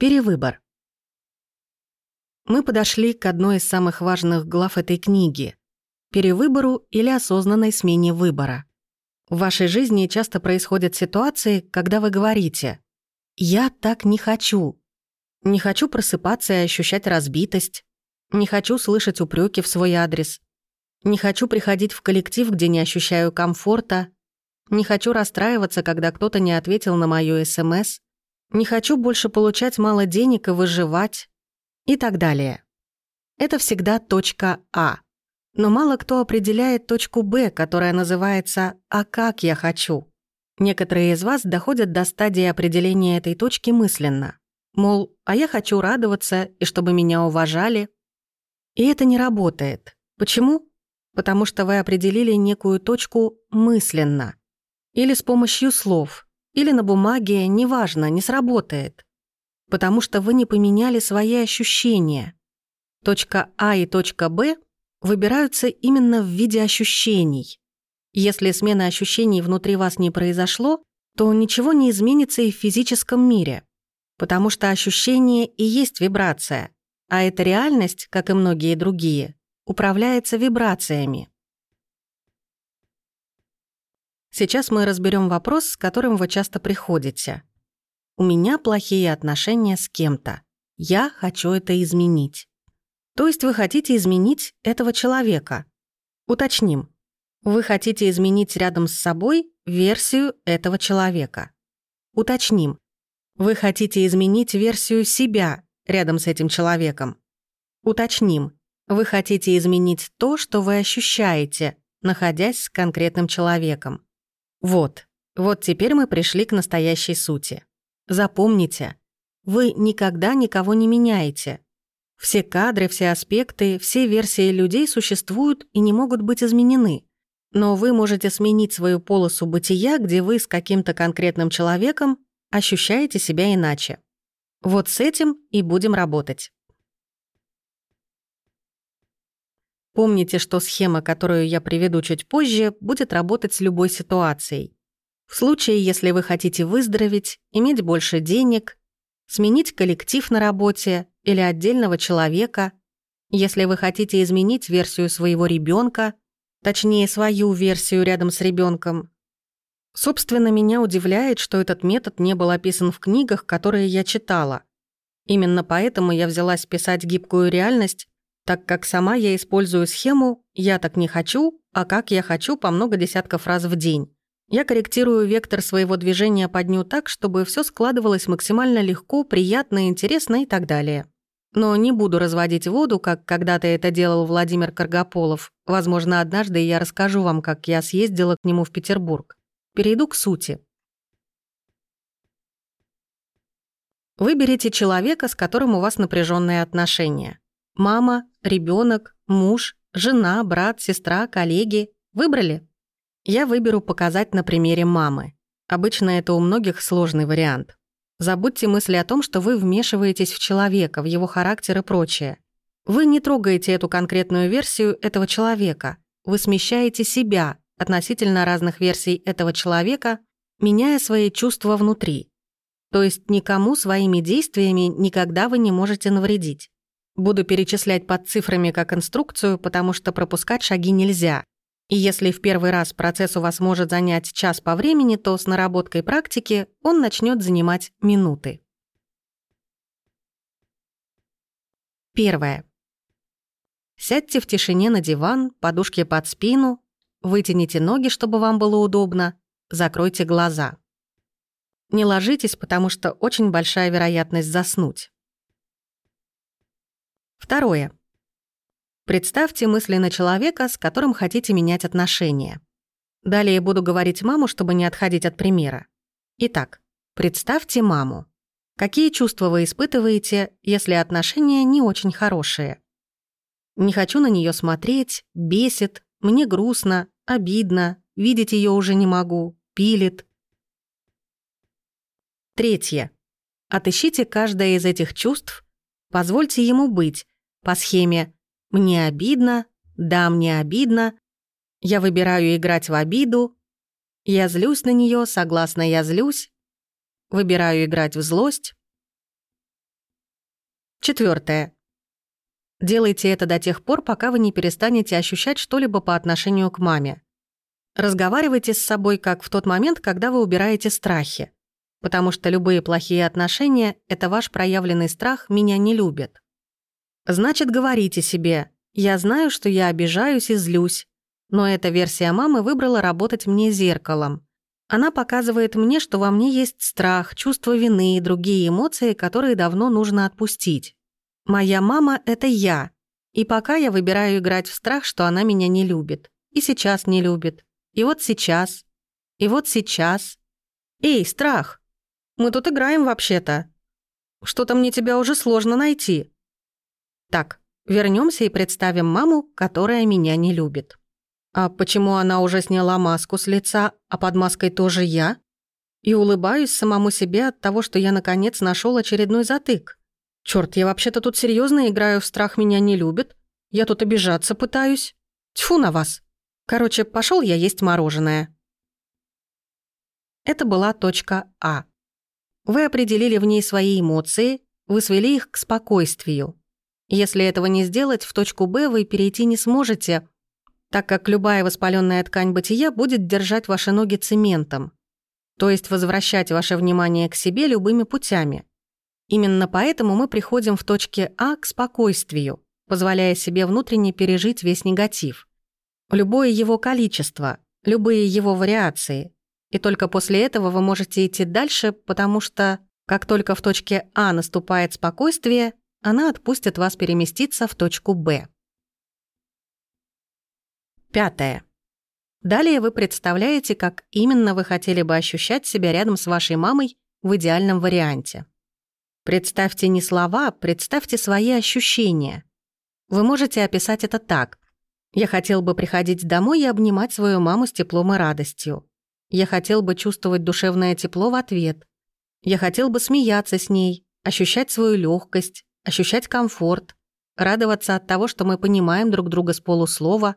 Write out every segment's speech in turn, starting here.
Перевыбор. Мы подошли к одной из самых важных глав этой книги — перевыбору или осознанной смене выбора. В вашей жизни часто происходят ситуации, когда вы говорите «Я так не хочу». Не хочу просыпаться и ощущать разбитость. Не хочу слышать упреки в свой адрес. Не хочу приходить в коллектив, где не ощущаю комфорта. Не хочу расстраиваться, когда кто-то не ответил на мою СМС. Не хочу больше получать мало денег и выживать. И так далее. Это всегда точка А. Но мало кто определяет точку Б, которая называется «А как я хочу?». Некоторые из вас доходят до стадии определения этой точки мысленно. Мол, а я хочу радоваться, и чтобы меня уважали. И это не работает. Почему? Потому что вы определили некую точку мысленно. Или с помощью слов – или на бумаге, неважно, не сработает. Потому что вы не поменяли свои ощущения. Точка А и точка Б выбираются именно в виде ощущений. Если смена ощущений внутри вас не произошло, то ничего не изменится и в физическом мире. Потому что ощущение и есть вибрация, а эта реальность, как и многие другие, управляется вибрациями. Сейчас мы разберем вопрос, с которым вы часто приходите. У меня плохие отношения с кем-то. Я хочу это изменить. То есть вы хотите изменить этого человека. Уточним. Вы хотите изменить рядом с собой версию этого человека. Уточним. Вы хотите изменить версию себя рядом с этим человеком. Уточним. Вы хотите изменить то, что вы ощущаете, находясь с конкретным человеком. Вот, вот теперь мы пришли к настоящей сути. Запомните, вы никогда никого не меняете. Все кадры, все аспекты, все версии людей существуют и не могут быть изменены. Но вы можете сменить свою полосу бытия, где вы с каким-то конкретным человеком ощущаете себя иначе. Вот с этим и будем работать. Помните, что схема, которую я приведу чуть позже, будет работать с любой ситуацией. В случае, если вы хотите выздороветь, иметь больше денег, сменить коллектив на работе или отдельного человека, если вы хотите изменить версию своего ребенка, точнее, свою версию рядом с ребенком. Собственно, меня удивляет, что этот метод не был описан в книгах, которые я читала. Именно поэтому я взялась писать гибкую реальность так как сама я использую схему «я так не хочу», а «как я хочу» по много десятков раз в день. Я корректирую вектор своего движения по дню так, чтобы все складывалось максимально легко, приятно, интересно и так далее. Но не буду разводить воду, как когда-то это делал Владимир Каргополов. Возможно, однажды я расскажу вам, как я съездила к нему в Петербург. Перейду к сути. Выберите человека, с которым у вас напряженные отношения. Мама, ребенок, муж, жена, брат, сестра, коллеги. Выбрали? Я выберу показать на примере мамы. Обычно это у многих сложный вариант. Забудьте мысли о том, что вы вмешиваетесь в человека, в его характер и прочее. Вы не трогаете эту конкретную версию этого человека. Вы смещаете себя относительно разных версий этого человека, меняя свои чувства внутри. То есть никому своими действиями никогда вы не можете навредить. Буду перечислять под цифрами как инструкцию, потому что пропускать шаги нельзя. И если в первый раз процесс у вас может занять час по времени, то с наработкой практики он начнет занимать минуты. Первое. Сядьте в тишине на диван, подушки под спину, вытяните ноги, чтобы вам было удобно, закройте глаза. Не ложитесь, потому что очень большая вероятность заснуть. Второе. Представьте мысленно человека, с которым хотите менять отношения. Далее буду говорить маму, чтобы не отходить от примера. Итак, представьте маму. Какие чувства вы испытываете, если отношения не очень хорошие? Не хочу на нее смотреть, бесит, мне грустно, обидно, видеть ее уже не могу, пилит. Третье. Отыщите каждое из этих чувств, позвольте ему быть, по схеме «мне обидно», «да, мне обидно», «я выбираю играть в обиду», «я злюсь на нее», «согласно я злюсь», «выбираю играть в злость», Четвертое. Делайте это до тех пор, пока вы не перестанете ощущать что-либо по отношению к маме. Разговаривайте с собой, как в тот момент, когда вы убираете страхи. Потому что любые плохие отношения — это ваш проявленный страх «меня не любят». Значит, говорите себе «я знаю, что я обижаюсь и злюсь, но эта версия мамы выбрала работать мне зеркалом. Она показывает мне, что во мне есть страх, чувство вины и другие эмоции, которые давно нужно отпустить. Моя мама — это я. И пока я выбираю играть в страх, что она меня не любит. И сейчас не любит. И вот сейчас. И вот сейчас. Эй, страх! Мы тут играем вообще-то. Что-то мне тебя уже сложно найти. Так, вернемся и представим маму, которая меня не любит. А почему она уже сняла маску с лица, а под маской тоже я? И улыбаюсь самому себе от того, что я наконец нашел очередной затык. Черт, я вообще-то тут серьезно играю в страх меня не любит. Я тут обижаться пытаюсь. Тьфу на вас. Короче, пошел я есть мороженое. Это была точка А. Вы определили в ней свои эмоции, вы свели их к спокойствию. Если этого не сделать, в точку Б вы перейти не сможете, так как любая воспаленная ткань бытия будет держать ваши ноги цементом, то есть возвращать ваше внимание к себе любыми путями. Именно поэтому мы приходим в точке А к спокойствию, позволяя себе внутренне пережить весь негатив. Любое его количество, любые его вариации. И только после этого вы можете идти дальше, потому что, как только в точке А наступает спокойствие, она отпустит вас переместиться в точку Б. Пятое. Далее вы представляете, как именно вы хотели бы ощущать себя рядом с вашей мамой в идеальном варианте. Представьте не слова, представьте свои ощущения. Вы можете описать это так. Я хотел бы приходить домой и обнимать свою маму с теплом и радостью. Я хотел бы чувствовать душевное тепло в ответ. Я хотел бы смеяться с ней, ощущать свою легкость, ощущать комфорт, радоваться от того, что мы понимаем друг друга с полуслова.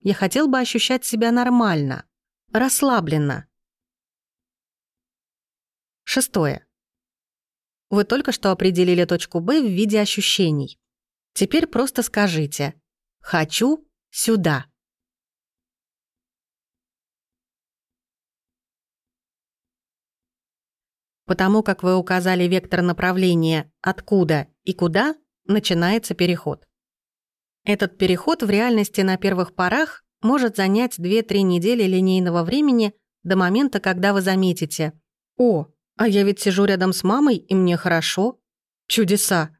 Я хотел бы ощущать себя нормально, расслабленно. Шестое. Вы только что определили точку Б в виде ощущений. Теперь просто скажите «хочу Сюда. Потому как вы указали вектор направления «откуда» и «куда», начинается переход. Этот переход в реальности на первых порах может занять 2-3 недели линейного времени до момента, когда вы заметите «О, а я ведь сижу рядом с мамой, и мне хорошо. Чудеса.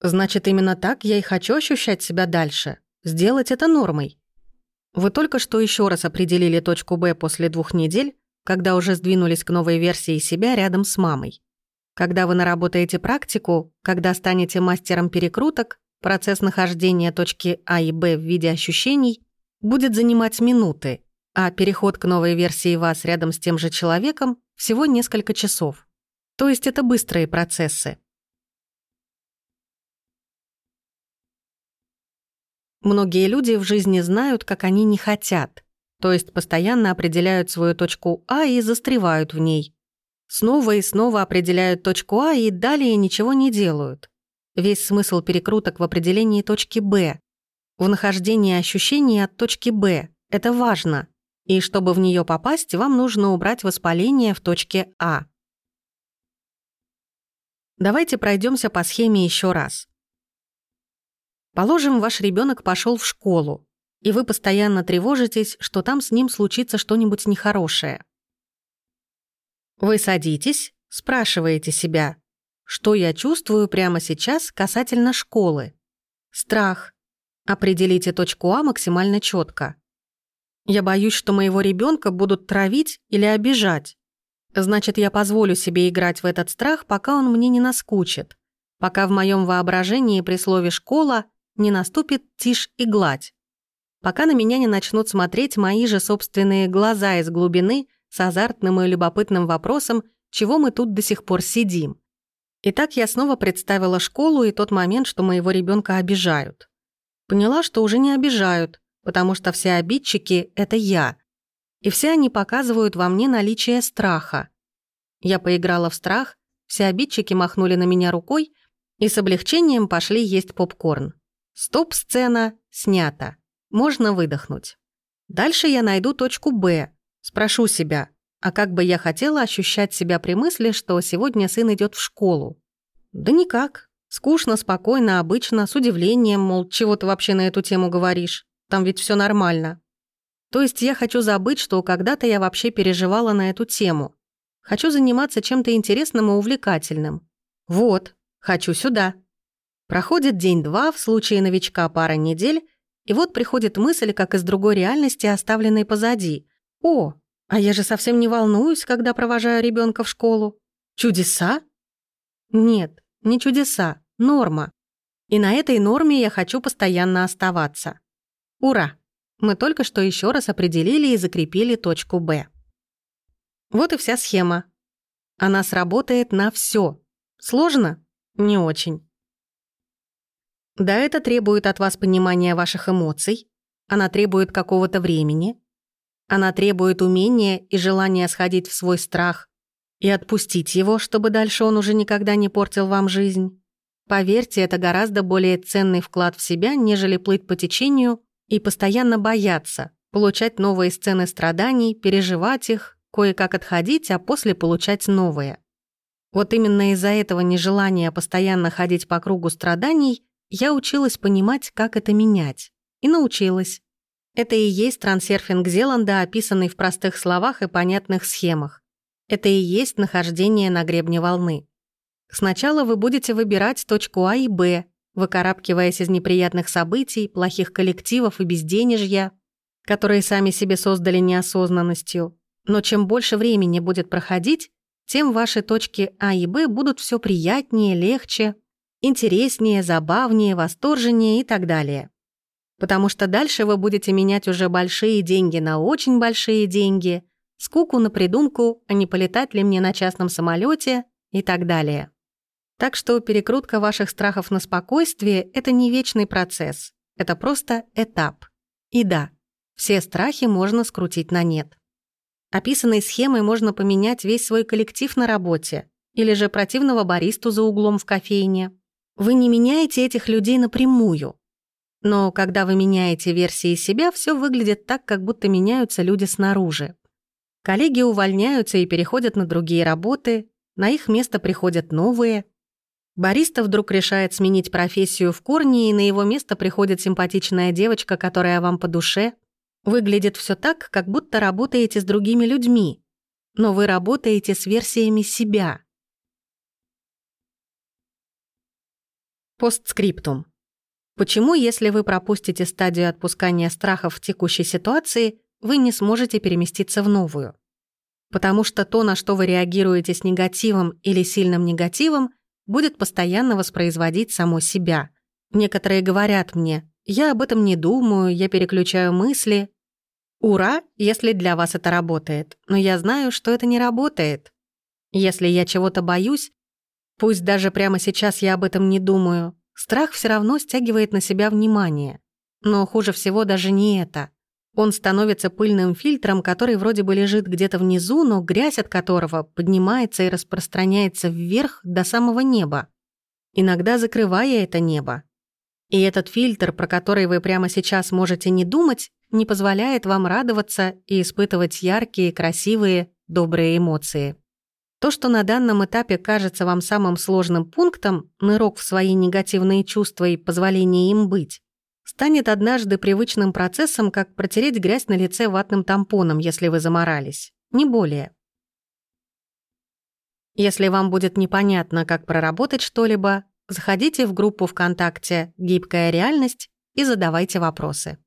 Значит, именно так я и хочу ощущать себя дальше сделать это нормой. Вы только что еще раз определили точку Б после двух недель, когда уже сдвинулись к новой версии себя рядом с мамой. Когда вы наработаете практику, когда станете мастером перекруток, процесс нахождения точки А и Б в виде ощущений будет занимать минуты, а переход к новой версии вас рядом с тем же человеком всего несколько часов. То есть это быстрые процессы. Многие люди в жизни знают, как они не хотят, то есть постоянно определяют свою точку А и застревают в ней. Снова и снова определяют точку А и далее ничего не делают. Весь смысл перекруток в определении точки Б. В нахождении ощущений от точки Б. Это важно. И чтобы в нее попасть, вам нужно убрать воспаление в точке А. Давайте пройдемся по схеме еще раз. Положим, ваш ребенок пошел в школу, и вы постоянно тревожитесь, что там с ним случится что-нибудь нехорошее. Вы садитесь, спрашиваете себя, что я чувствую прямо сейчас касательно школы. Страх. Определите точку А максимально четко. Я боюсь, что моего ребенка будут травить или обижать. Значит, я позволю себе играть в этот страх, пока он мне не наскучит. Пока в моем воображении при слове «школа» не наступит тишь и гладь. Пока на меня не начнут смотреть мои же собственные глаза из глубины с азартным и любопытным вопросом, чего мы тут до сих пор сидим. Итак, я снова представила школу и тот момент, что моего ребенка обижают. Поняла, что уже не обижают, потому что все обидчики — это я. И все они показывают во мне наличие страха. Я поиграла в страх, все обидчики махнули на меня рукой, И с облегчением пошли есть попкорн. Стоп-сцена снята. Можно выдохнуть. Дальше я найду точку «Б». Спрошу себя, а как бы я хотела ощущать себя при мысли, что сегодня сын идет в школу? Да никак. Скучно, спокойно, обычно, с удивлением, мол, чего ты вообще на эту тему говоришь? Там ведь все нормально. То есть я хочу забыть, что когда-то я вообще переживала на эту тему. Хочу заниматься чем-то интересным и увлекательным. Вот, хочу сюда. Проходит день-два, в случае новичка пара недель, и вот приходит мысль, как из другой реальности, оставленной позади. О, а я же совсем не волнуюсь, когда провожаю ребенка в школу. Чудеса? Нет, не чудеса, норма. И на этой норме я хочу постоянно оставаться. Ура! Мы только что еще раз определили и закрепили точку «Б». Вот и вся схема. Она сработает на все. Сложно? Не очень. Да, это требует от вас понимания ваших эмоций. Она требует какого-то времени. Она требует умения и желания сходить в свой страх и отпустить его, чтобы дальше он уже никогда не портил вам жизнь. Поверьте, это гораздо более ценный вклад в себя, нежели плыть по течению и постоянно бояться, получать новые сцены страданий, переживать их, кое-как отходить, а после получать новые. Вот именно из-за этого нежелания постоянно ходить по кругу страданий я училась понимать, как это менять. И научилась. Это и есть трансерфинг Зеланда, описанный в простых словах и понятных схемах. Это и есть нахождение на гребне волны. Сначала вы будете выбирать точку А и Б, выкарабкиваясь из неприятных событий, плохих коллективов и безденежья, которые сами себе создали неосознанностью. Но чем больше времени будет проходить, тем ваши точки А и Б будут все приятнее, легче, интереснее, забавнее, восторженнее и так далее. Потому что дальше вы будете менять уже большие деньги на очень большие деньги, скуку на придумку, а не полетать ли мне на частном самолете и так далее. Так что перекрутка ваших страхов на спокойствие — это не вечный процесс, это просто этап. И да, все страхи можно скрутить на нет. Описанной схемой можно поменять весь свой коллектив на работе или же противного баристу за углом в кофейне. Вы не меняете этих людей напрямую. Но когда вы меняете версии себя, все выглядит так, как будто меняются люди снаружи. Коллеги увольняются и переходят на другие работы, на их место приходят новые. Бариста вдруг решает сменить профессию в корне, и на его место приходит симпатичная девочка, которая вам по душе – Выглядит все так, как будто работаете с другими людьми, но вы работаете с версиями себя. Постскриптум. Почему, если вы пропустите стадию отпускания страхов в текущей ситуации, вы не сможете переместиться в новую? Потому что то, на что вы реагируете с негативом или сильным негативом, будет постоянно воспроизводить само себя. Некоторые говорят мне, я об этом не думаю, я переключаю мысли. Ура, если для вас это работает. Но я знаю, что это не работает. Если я чего-то боюсь, пусть даже прямо сейчас я об этом не думаю, страх все равно стягивает на себя внимание. Но хуже всего даже не это. Он становится пыльным фильтром, который вроде бы лежит где-то внизу, но грязь от которого поднимается и распространяется вверх до самого неба, иногда закрывая это небо. И этот фильтр, про который вы прямо сейчас можете не думать, не позволяет вам радоваться и испытывать яркие, красивые, добрые эмоции. То, что на данном этапе кажется вам самым сложным пунктом, нырок в свои негативные чувства и позволение им быть, станет однажды привычным процессом, как протереть грязь на лице ватным тампоном, если вы заморались. Не более. Если вам будет непонятно, как проработать что-либо, Заходите в группу ВКонтакте «Гибкая реальность» и задавайте вопросы.